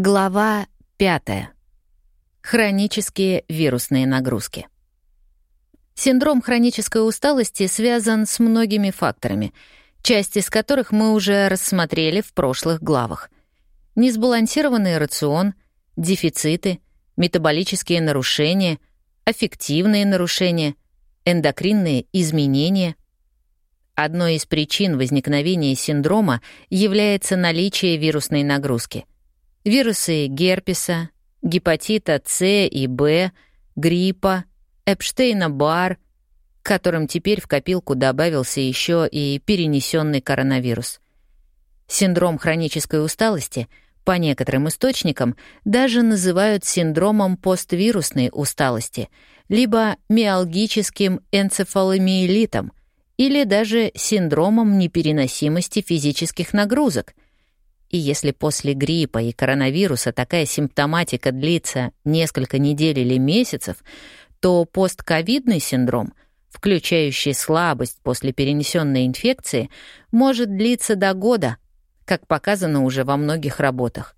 Глава 5. Хронические вирусные нагрузки. Синдром хронической усталости связан с многими факторами, часть из которых мы уже рассмотрели в прошлых главах. Несбалансированный рацион, дефициты, метаболические нарушения, аффективные нарушения, эндокринные изменения. Одной из причин возникновения синдрома является наличие вирусной нагрузки — вирусы герпеса, гепатита С и Б, гриппа, Эпштейна-Бар, к которым теперь в копилку добавился еще и перенесенный коронавирус. Синдром хронической усталости по некоторым источникам даже называют синдромом поствирусной усталости, либо миалгическим энцефаломиелитом, или даже синдромом непереносимости физических нагрузок — и если после гриппа и коронавируса такая симптоматика длится несколько недель или месяцев, то постковидный синдром, включающий слабость после перенесенной инфекции, может длиться до года, как показано уже во многих работах.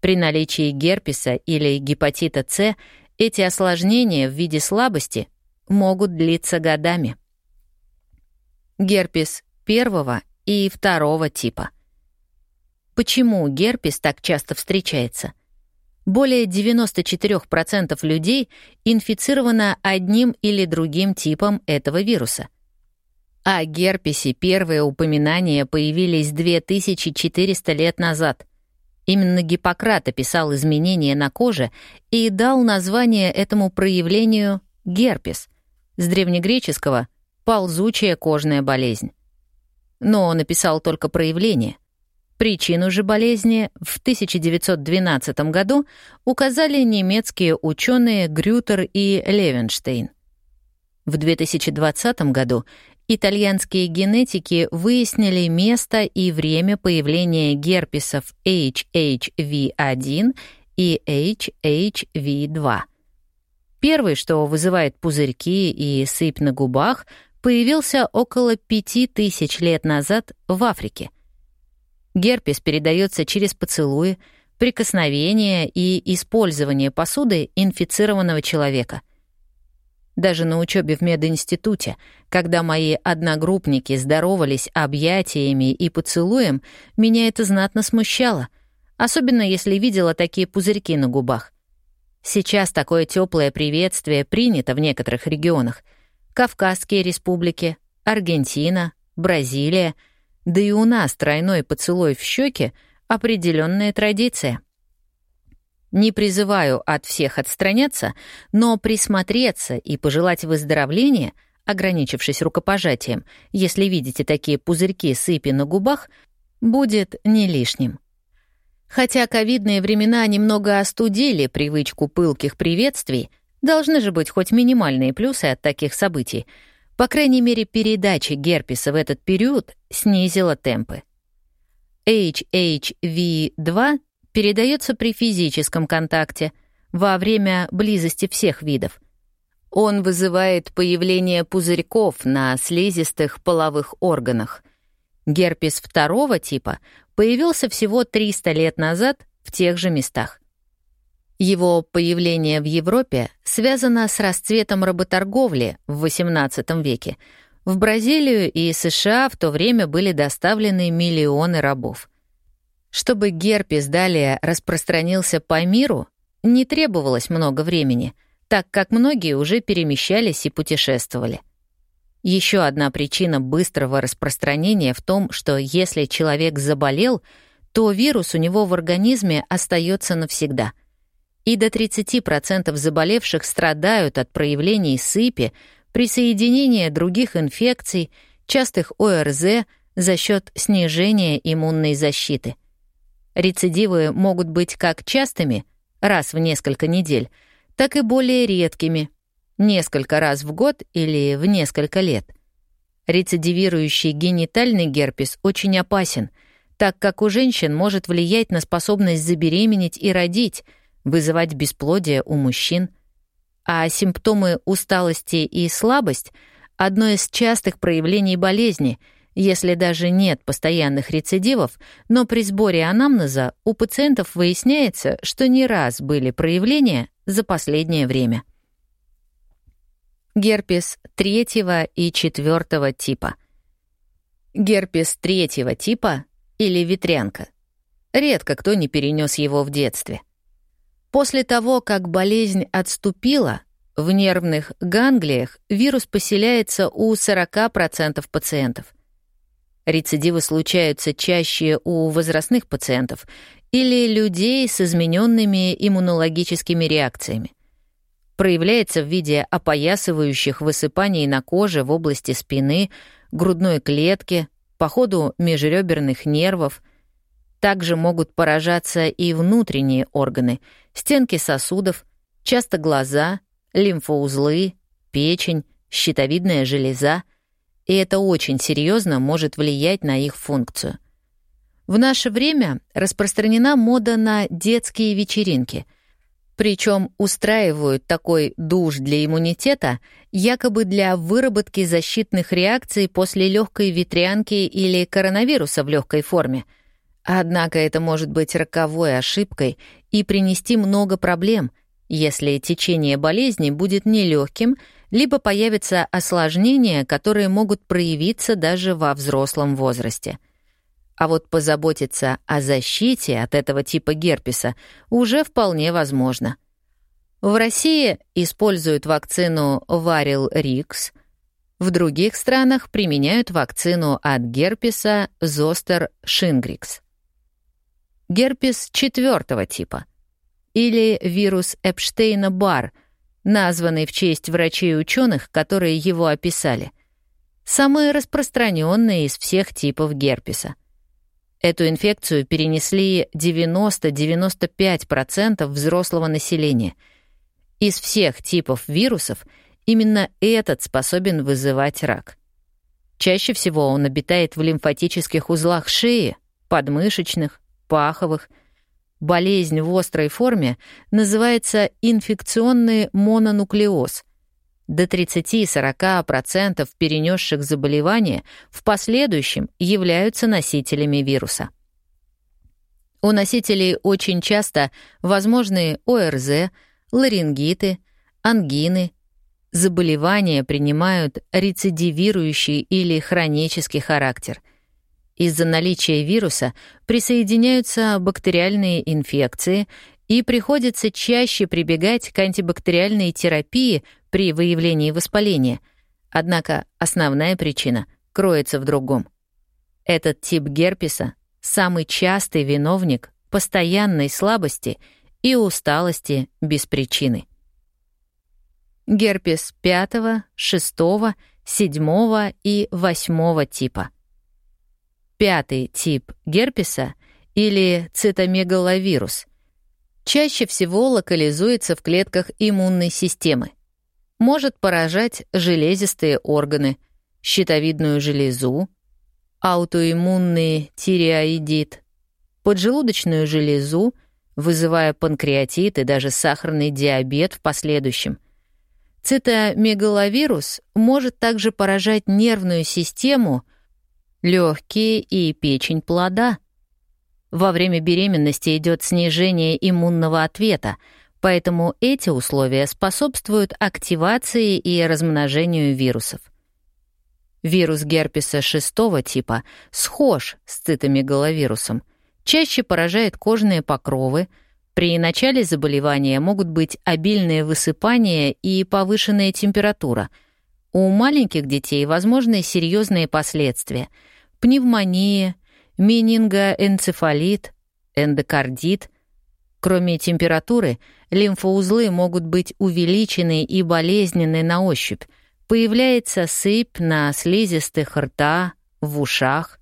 При наличии герпеса или гепатита С эти осложнения в виде слабости могут длиться годами. Герпес первого и второго типа — Почему герпес так часто встречается? Более 94% людей инфицировано одним или другим типом этого вируса. О герпесе первые упоминания появились 2400 лет назад. Именно Гиппократ описал изменения на коже и дал название этому проявлению герпес, с древнегреческого «ползучая кожная болезнь». Но он описал только проявление — Причину же болезни в 1912 году указали немецкие ученые Грютер и Левенштейн. В 2020 году итальянские генетики выяснили место и время появления герпесов HHV1 и HHV2. Первый, что вызывает пузырьки и сыпь на губах, появился около 5000 лет назад в Африке — Герпес передается через поцелуи, прикосновение и использование посуды инфицированного человека. Даже на учебе в мединституте, когда мои одногруппники здоровались объятиями и поцелуем, меня это знатно смущало, особенно если видела такие пузырьки на губах. Сейчас такое теплое приветствие принято в некоторых регионах. Кавказские республики, Аргентина, Бразилия — да и у нас тройной поцелуй в щеке — определенная традиция. Не призываю от всех отстраняться, но присмотреться и пожелать выздоровления, ограничившись рукопожатием, если видите такие пузырьки сыпи на губах, будет не лишним. Хотя ковидные времена немного остудили привычку пылких приветствий, должны же быть хоть минимальные плюсы от таких событий — по крайней мере, передача герпеса в этот период снизила темпы. HHV2 передается при физическом контакте, во время близости всех видов. Он вызывает появление пузырьков на слизистых половых органах. Герпес второго типа появился всего 300 лет назад в тех же местах. Его появление в Европе связано с расцветом работорговли в XVIII веке. В Бразилию и США в то время были доставлены миллионы рабов. Чтобы герпес далее распространился по миру, не требовалось много времени, так как многие уже перемещались и путешествовали. Еще одна причина быстрого распространения в том, что если человек заболел, то вирус у него в организме остается навсегда — и до 30% заболевших страдают от проявлений сыпи, присоединения других инфекций, частых ОРЗ за счет снижения иммунной защиты. Рецидивы могут быть как частыми, раз в несколько недель, так и более редкими, несколько раз в год или в несколько лет. Рецидивирующий генитальный герпес очень опасен, так как у женщин может влиять на способность забеременеть и родить — вызывать бесплодие у мужчин, а симптомы усталости и слабость — одно из частых проявлений болезни, Если даже нет постоянных рецидивов, но при сборе анамнеза у пациентов выясняется, что не раз были проявления за последнее время. Герпес третьего и четвертого типа. Герпес третьего типа или ветрянка. Редко кто не перенес его в детстве. После того, как болезнь отступила, в нервных ганглиях вирус поселяется у 40% пациентов. Рецидивы случаются чаще у возрастных пациентов или людей с измененными иммунологическими реакциями. Проявляется в виде опоясывающих высыпаний на коже в области спины, грудной клетки, по ходу межреберных нервов. Также могут поражаться и внутренние органы, стенки сосудов, часто глаза, лимфоузлы, печень, щитовидная железа, и это очень серьезно может влиять на их функцию. В наше время распространена мода на детские вечеринки, причем устраивают такой душ для иммунитета якобы для выработки защитных реакций после легкой ветрянки или коронавируса в легкой форме. Однако это может быть роковой ошибкой и принести много проблем — если течение болезни будет нелегким, либо появятся осложнения, которые могут проявиться даже во взрослом возрасте. А вот позаботиться о защите от этого типа герпеса уже вполне возможно. В России используют вакцину Варил Рикс, в других странах применяют вакцину от герпеса Зостер Шингрикс. Герпес четвертого типа — или вирус Эпштейна-Бар, названный в честь врачей и ученых, которые его описали. Самый распространенный из всех типов герпеса. Эту инфекцию перенесли 90-95% взрослого населения. Из всех типов вирусов именно этот способен вызывать рак. Чаще всего он обитает в лимфатических узлах шеи, подмышечных, паховых, Болезнь в острой форме называется инфекционный мононуклеоз. До 30-40% перенесших заболевание в последующем являются носителями вируса. У носителей очень часто возможны ОРЗ, ларингиты, ангины. Заболевания принимают рецидивирующий или хронический характер — из-за наличия вируса присоединяются бактериальные инфекции и приходится чаще прибегать к антибактериальной терапии при выявлении воспаления. Однако основная причина кроется в другом. Этот тип герпеса — самый частый виновник постоянной слабости и усталости без причины. Герпес 5, 6, 7 и 8 типа — Пятый тип герпеса или цитомегаловирус чаще всего локализуется в клетках иммунной системы. Может поражать железистые органы, щитовидную железу, аутоиммунный тиреоидит, поджелудочную железу, вызывая панкреатит и даже сахарный диабет в последующем. Цитомегаловирус может также поражать нервную систему — легкие и печень плода. Во время беременности идет снижение иммунного ответа, поэтому эти условия способствуют активации и размножению вирусов. Вирус герпеса шестого типа схож с цитомегаловирусом, чаще поражает кожные покровы, при начале заболевания могут быть обильные высыпания и повышенная температура — у маленьких детей возможны серьезные последствия — пневмония, менингоэнцефалит, эндокардит. Кроме температуры, лимфоузлы могут быть увеличены и болезненны на ощупь. Появляется сыпь на слизистых рта, в ушах.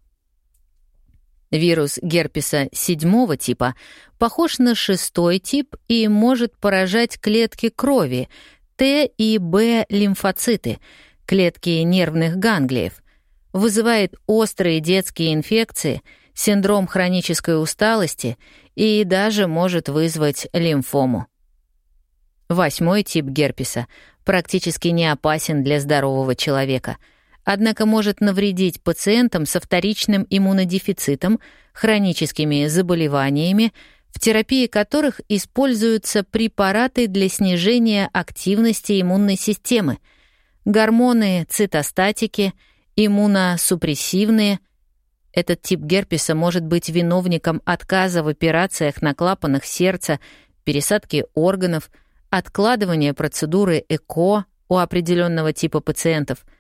Вирус герпеса седьмого типа похож на шестой тип и может поражать клетки крови, Т и Б лимфоциты, клетки нервных ганглиев, вызывает острые детские инфекции, синдром хронической усталости и даже может вызвать лимфому. Восьмой тип герпеса практически не опасен для здорового человека, однако может навредить пациентам со вторичным иммунодефицитом, хроническими заболеваниями, в терапии которых используются препараты для снижения активности иммунной системы, гормоны цитостатики, иммуносупрессивные. Этот тип герпеса может быть виновником отказа в операциях на клапанах сердца, пересадки органов, откладывания процедуры ЭКО у определенного типа пациентов —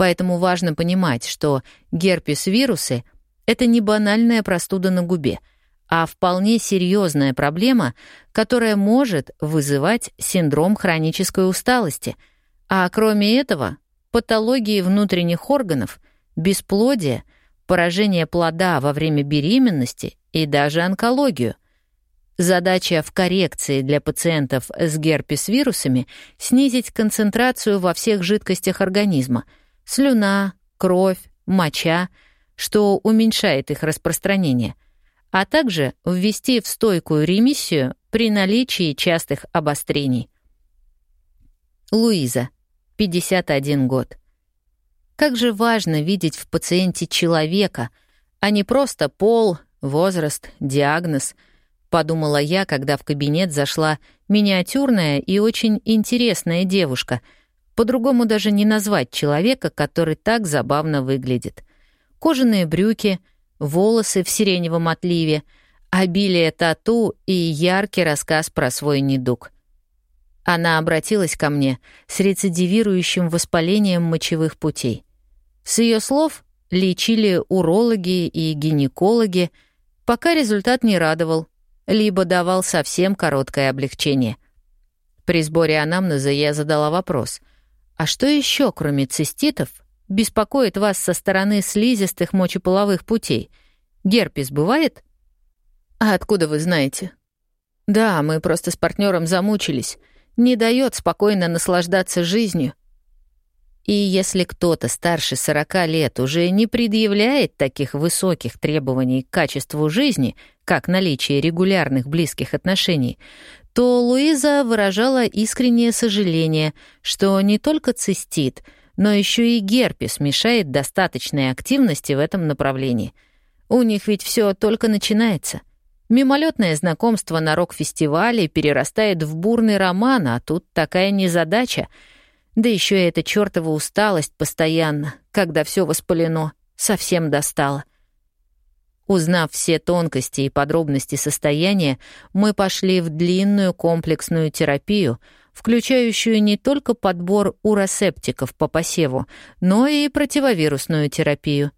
Поэтому важно понимать, что герпес-вирусы — это не банальная простуда на губе, а вполне серьезная проблема, которая может вызывать синдром хронической усталости, а кроме этого — патологии внутренних органов, бесплодие, поражение плода во время беременности и даже онкологию. Задача в коррекции для пациентов с герпес-вирусами — снизить концентрацию во всех жидкостях организма — слюна, кровь, моча, что уменьшает их распространение, а также ввести в стойкую ремиссию при наличии частых обострений. Луиза, 51 год. Как же важно видеть в пациенте человека, а не просто пол, возраст, диагноз, подумала я, когда в кабинет зашла миниатюрная и очень интересная девушка — по-другому даже не назвать человека, который так забавно выглядит. Кожаные брюки, волосы в сиреневом отливе, обилие тату и яркий рассказ про свой недуг. Она обратилась ко мне с рецидивирующим воспалением мочевых путей. С ее слов лечили урологи и гинекологи, пока результат не радовал, либо давал совсем короткое облегчение. При сборе анамнеза я задала вопрос. А что еще, кроме циститов, беспокоит вас со стороны слизистых мочеполовых путей? Герпес бывает? А откуда вы знаете? Да, мы просто с партнером замучились. Не дает спокойно наслаждаться жизнью. И если кто-то старше 40 лет уже не предъявляет таких высоких требований к качеству жизни, как наличие регулярных близких отношений, то Луиза выражала искреннее сожаление, что не только цистит, но еще и герпес мешает достаточной активности в этом направлении. У них ведь все только начинается. Мимолетное знакомство на рок-фестивале перерастает в бурный роман, а тут такая незадача. Да еще и эта чертова усталость постоянно, когда все воспалено, совсем достала. Узнав все тонкости и подробности состояния, мы пошли в длинную комплексную терапию, включающую не только подбор уросептиков по посеву, но и противовирусную терапию.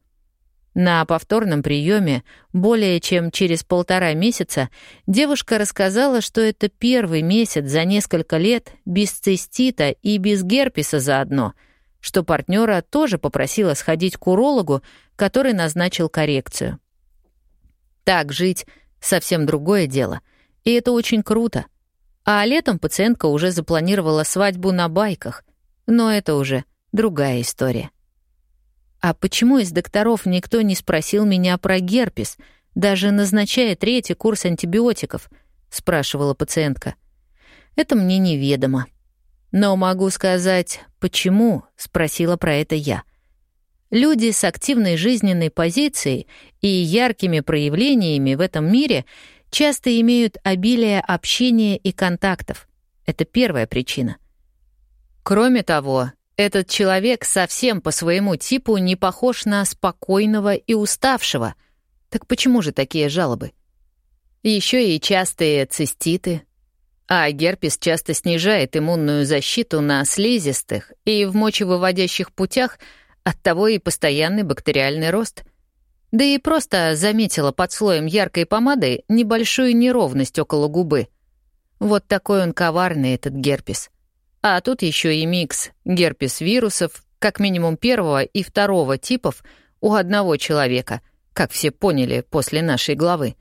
На повторном приеме более чем через полтора месяца девушка рассказала, что это первый месяц за несколько лет без цистита и без герпеса заодно, что партнера тоже попросила сходить к урологу, который назначил коррекцию. Так жить — совсем другое дело. И это очень круто. А летом пациентка уже запланировала свадьбу на байках. Но это уже другая история. А почему из докторов никто не спросил меня про герпес, даже назначая третий курс антибиотиков? спрашивала пациентка. Это мне неведомо. Но могу сказать, почему, спросила про это я. Люди с активной жизненной позицией и яркими проявлениями в этом мире часто имеют обилие общения и контактов. Это первая причина. Кроме того, этот человек совсем по своему типу не похож на спокойного и уставшего. Так почему же такие жалобы? Еще и частые циститы. А герпес часто снижает иммунную защиту на слизистых и в мочевыводящих путях — Оттого и постоянный бактериальный рост. Да и просто заметила под слоем яркой помады небольшую неровность около губы. Вот такой он коварный, этот герпес. А тут еще и микс герпес-вирусов, как минимум первого и второго типов, у одного человека, как все поняли после нашей главы.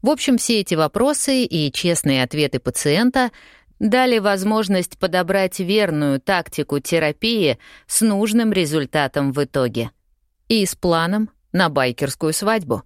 В общем, все эти вопросы и честные ответы пациента дали возможность подобрать верную тактику терапии с нужным результатом в итоге. И с планом на байкерскую свадьбу.